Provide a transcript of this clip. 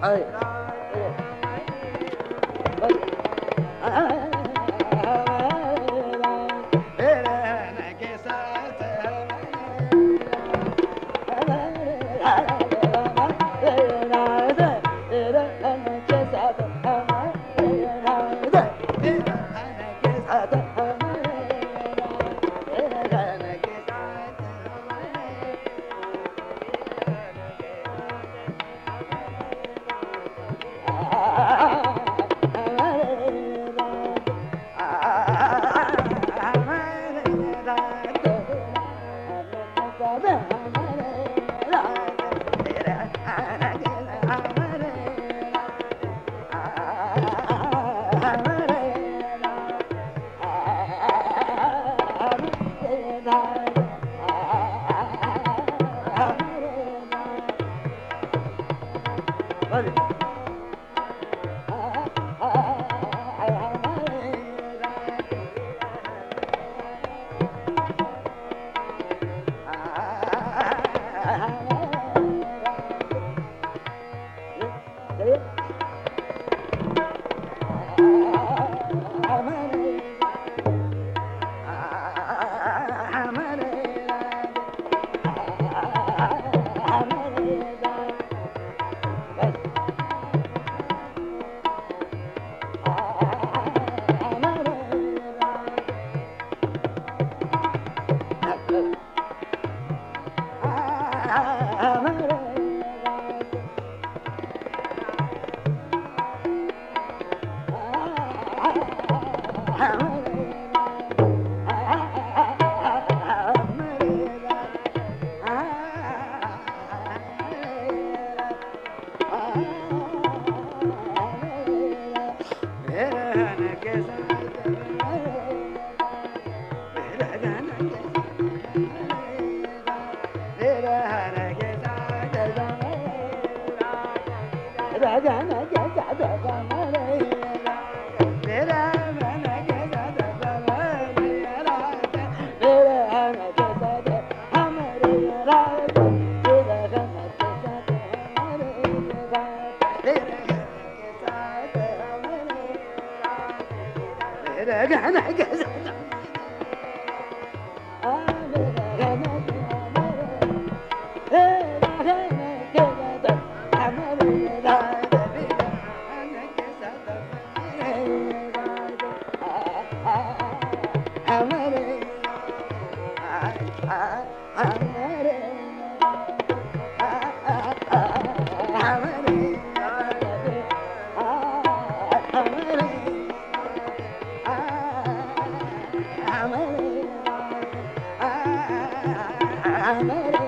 哎。ಜನ ಜನ ಜನ ಮರೆಯ I'm ready. I'm ready. Amare, Amare.